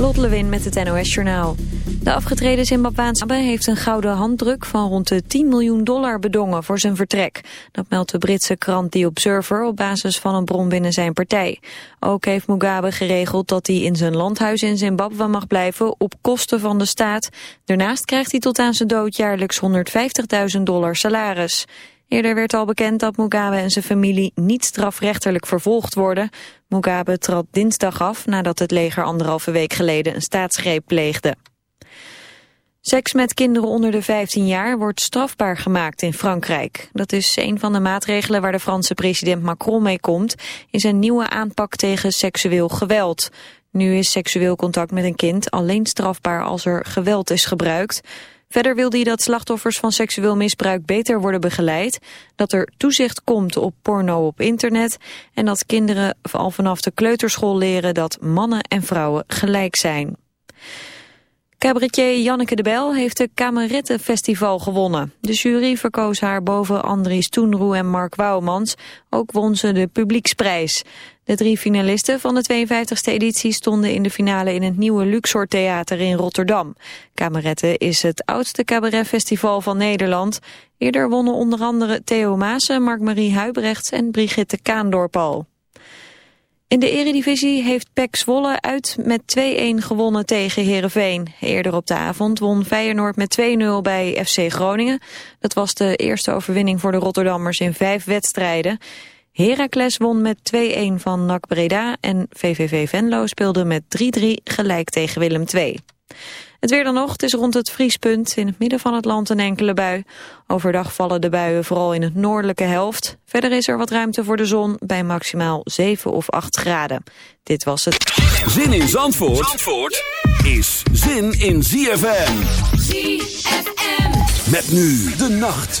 Lot met het NOS Journaal. De afgetreden Zimbabwaanse heeft een gouden handdruk van rond de 10 miljoen dollar bedongen voor zijn vertrek. Dat meldt de Britse krant The Observer op basis van een bron binnen zijn partij. Ook heeft Mugabe geregeld dat hij in zijn landhuis in Zimbabwe mag blijven op kosten van de staat. Daarnaast krijgt hij tot aan zijn dood jaarlijks 150.000 dollar salaris. Eerder werd al bekend dat Mugabe en zijn familie niet strafrechtelijk vervolgd worden. Mugabe trad dinsdag af nadat het leger anderhalve week geleden een staatsgreep pleegde. Seks met kinderen onder de 15 jaar wordt strafbaar gemaakt in Frankrijk. Dat is een van de maatregelen waar de Franse president Macron mee komt... in zijn nieuwe aanpak tegen seksueel geweld. Nu is seksueel contact met een kind alleen strafbaar als er geweld is gebruikt. Verder wil hij dat slachtoffers van seksueel misbruik beter worden begeleid, dat er toezicht komt op porno op internet en dat kinderen al vanaf de kleuterschool leren dat mannen en vrouwen gelijk zijn. Cabaretier Janneke de Bel heeft de Kamerettenfestival gewonnen. De jury verkoos haar boven Andries Toenroe en Mark Wouwmans. Ook won ze de publieksprijs. De drie finalisten van de 52e editie stonden in de finale in het nieuwe Luxor Theater in Rotterdam. Kameretten is het oudste cabaretfestival van Nederland. Eerder wonnen onder andere Theo Maassen, Mark-Marie Huibrechts en Brigitte Kaandorp al. In de eredivisie heeft PEC Zwolle uit met 2-1 gewonnen tegen Heerenveen. Eerder op de avond won Feyenoord met 2-0 bij FC Groningen. Dat was de eerste overwinning voor de Rotterdammers in vijf wedstrijden. Heracles won met 2-1 van NAC Breda en VVV Venlo speelde met 3-3 gelijk tegen Willem II. Het weer dan nog, het is rond het vriespunt. In het midden van het land een enkele bui. Overdag vallen de buien vooral in het noordelijke helft. Verder is er wat ruimte voor de zon bij maximaal 7 of 8 graden. Dit was het. Zin in Zandvoort, Zandvoort is zin in ZFM. ZFM. Met nu de nacht.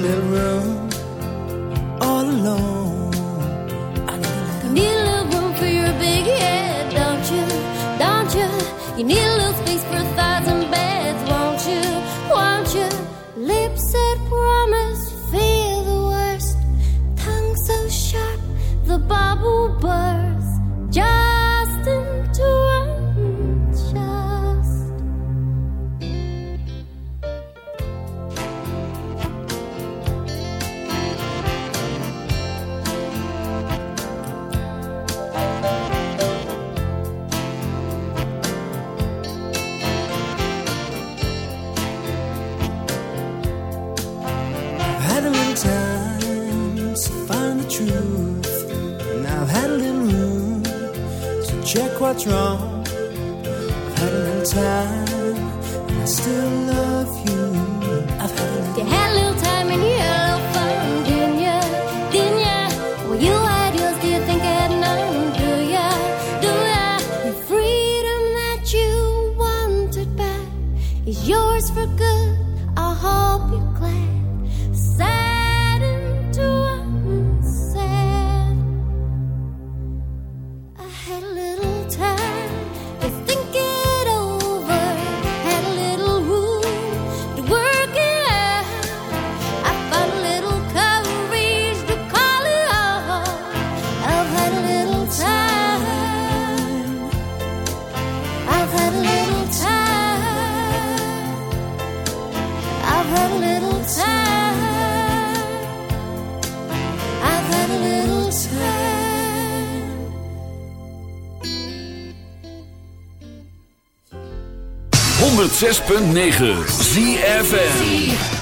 little room. 106.9 ZFN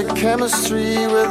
chemistry with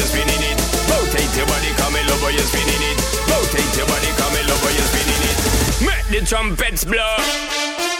over, you're spinning it. Rotate your body, come in over, you're spinning it. Rotate your body, come in over, you're spinning it. Make the trumpets blow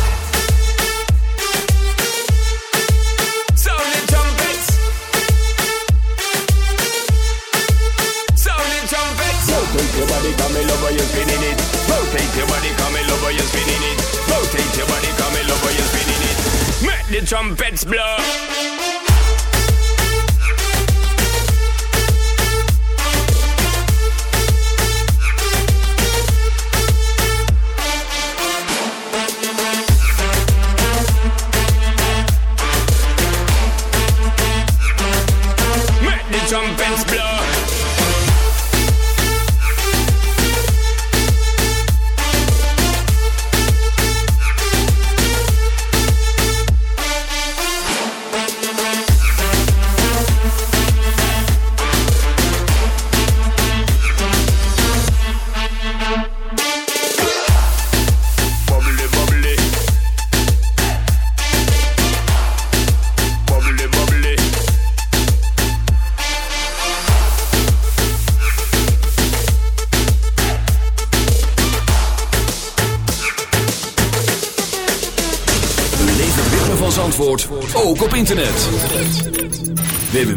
Body, come in over, you're spinning it. Rotate your body, come in over, you're spinning it. Rotate your body, come in over, you're spinning it. Make the trumpets blow.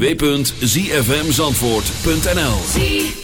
www.zfmzandvoort.nl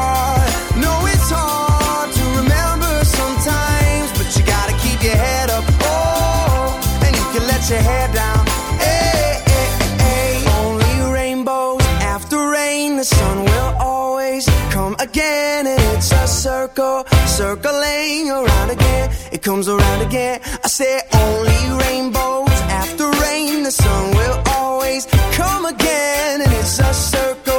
Your head down. Hey, hey, hey. Only rainbows after rain. The sun will always come again. And it's a circle, circling around again. It comes around again. I say only rainbows after rain. The sun will always come again. And it's a circle,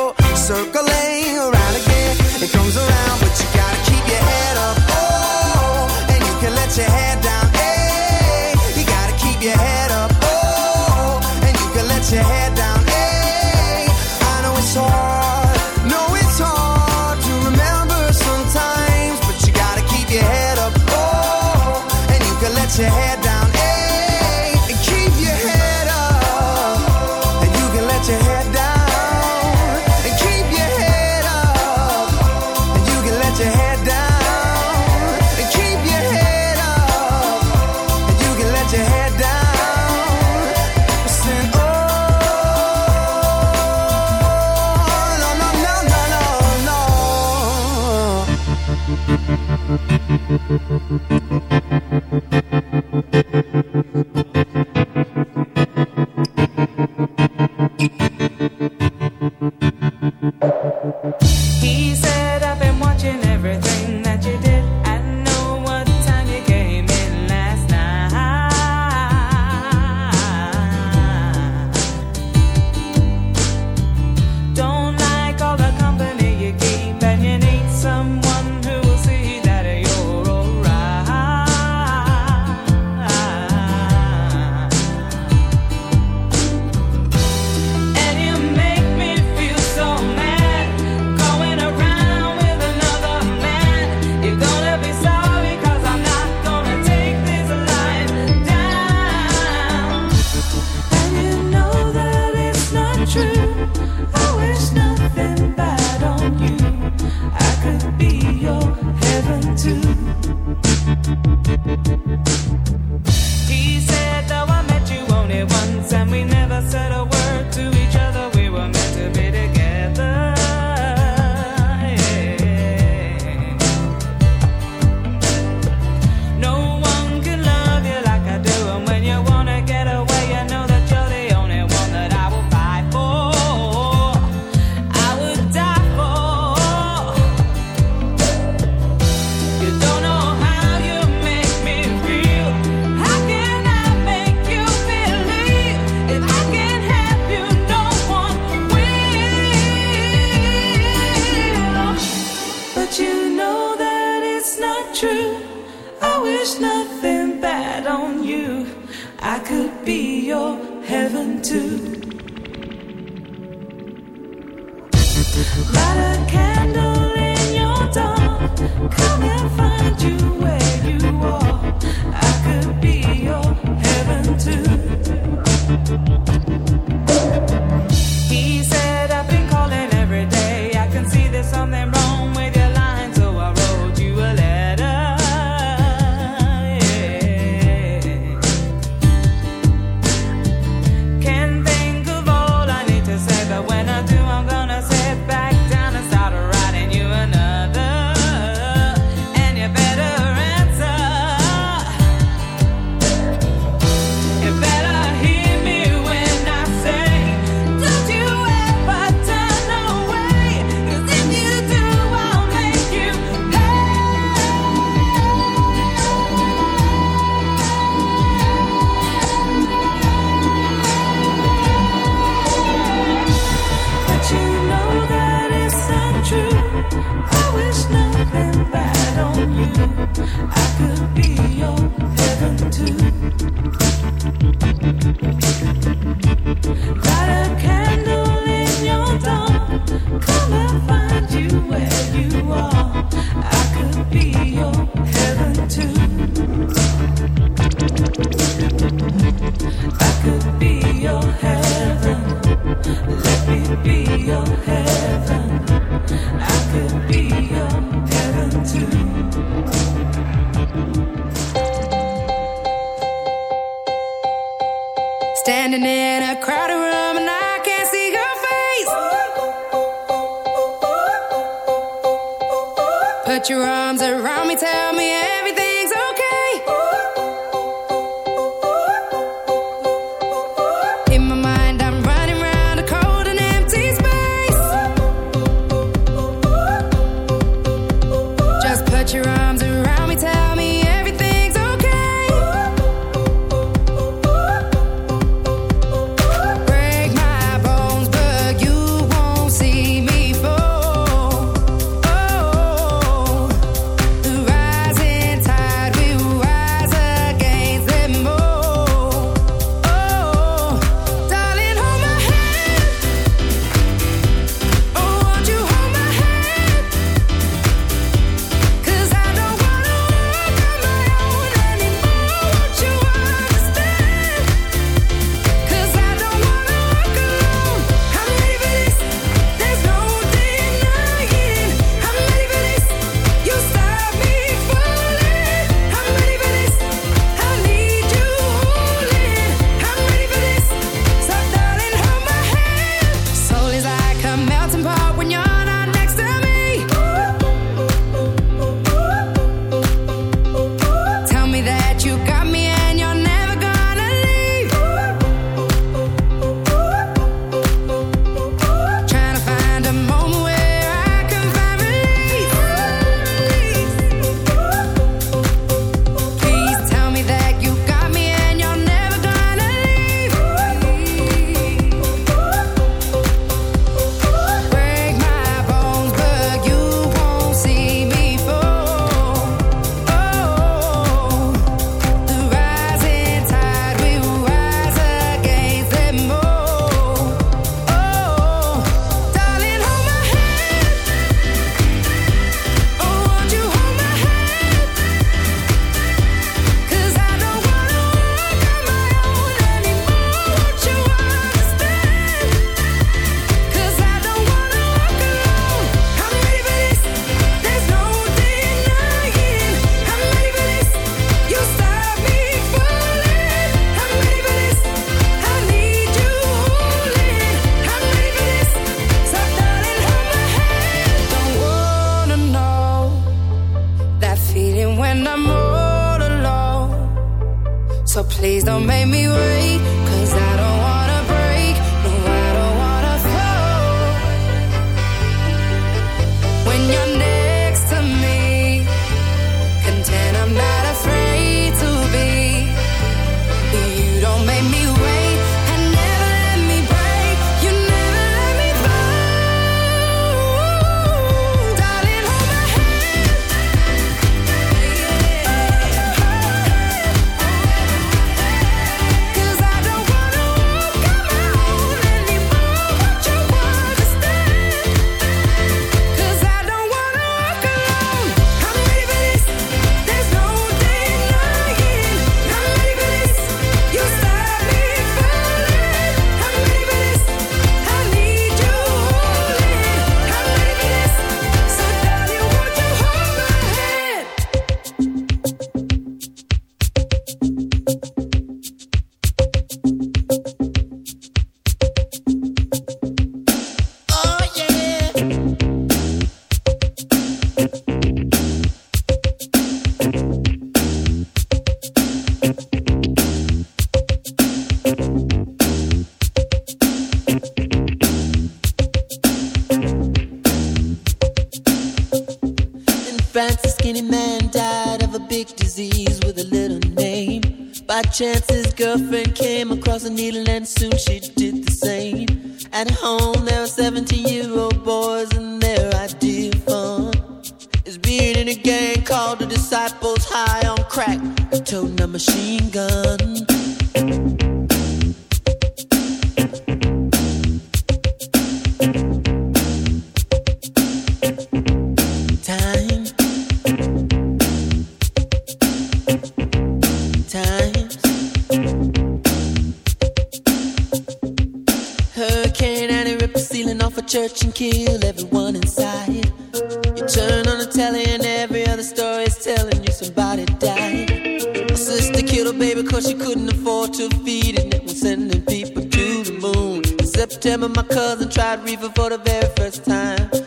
She couldn't afford to feed it. And was sending people to the moon. In September, my cousin tried reefer for the very first time.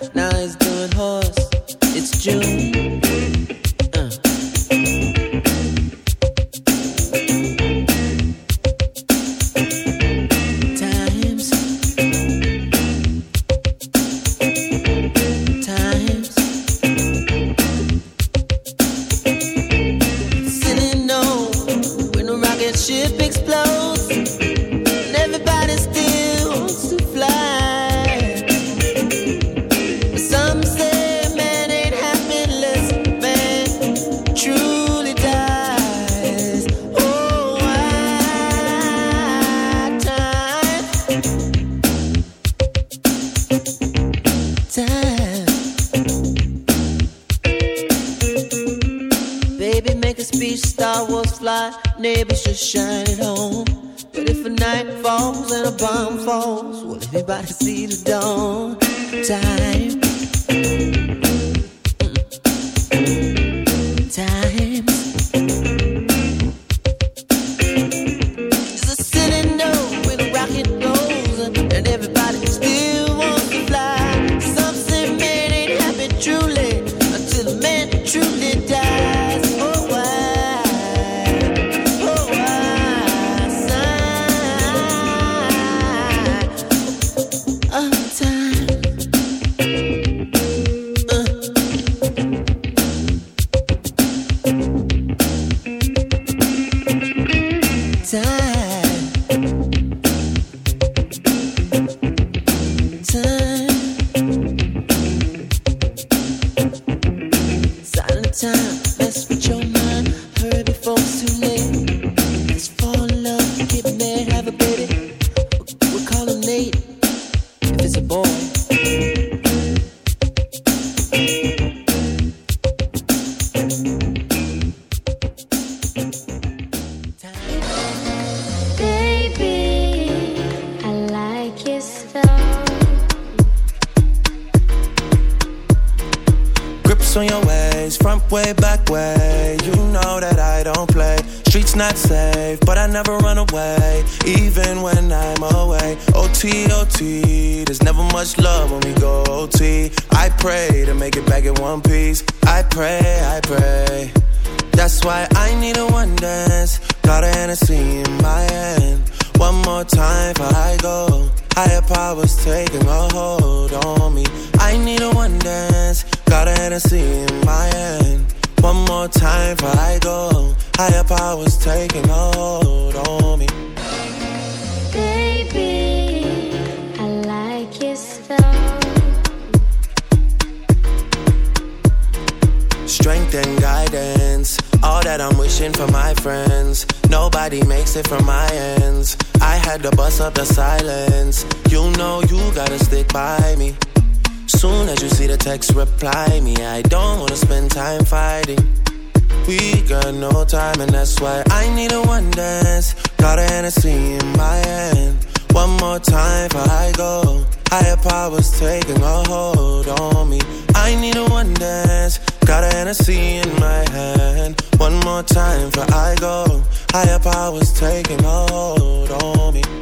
more time for I go. Higher powers taking hold on me.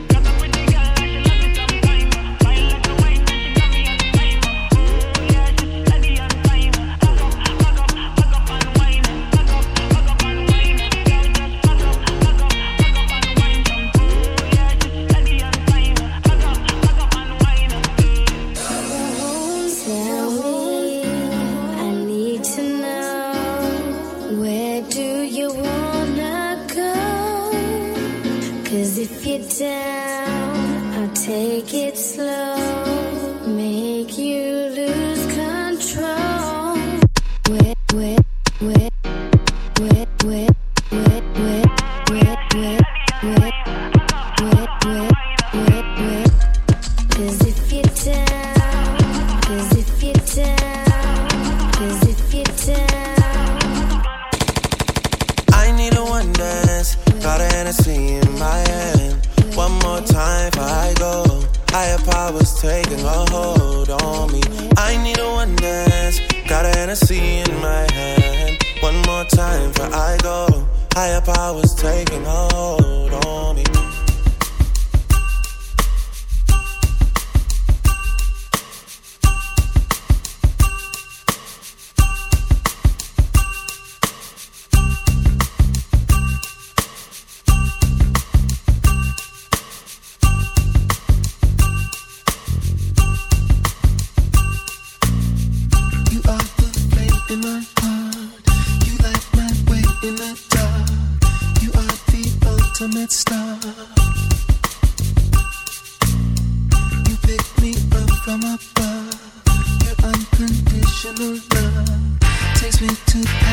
above. Your unconditional love takes me to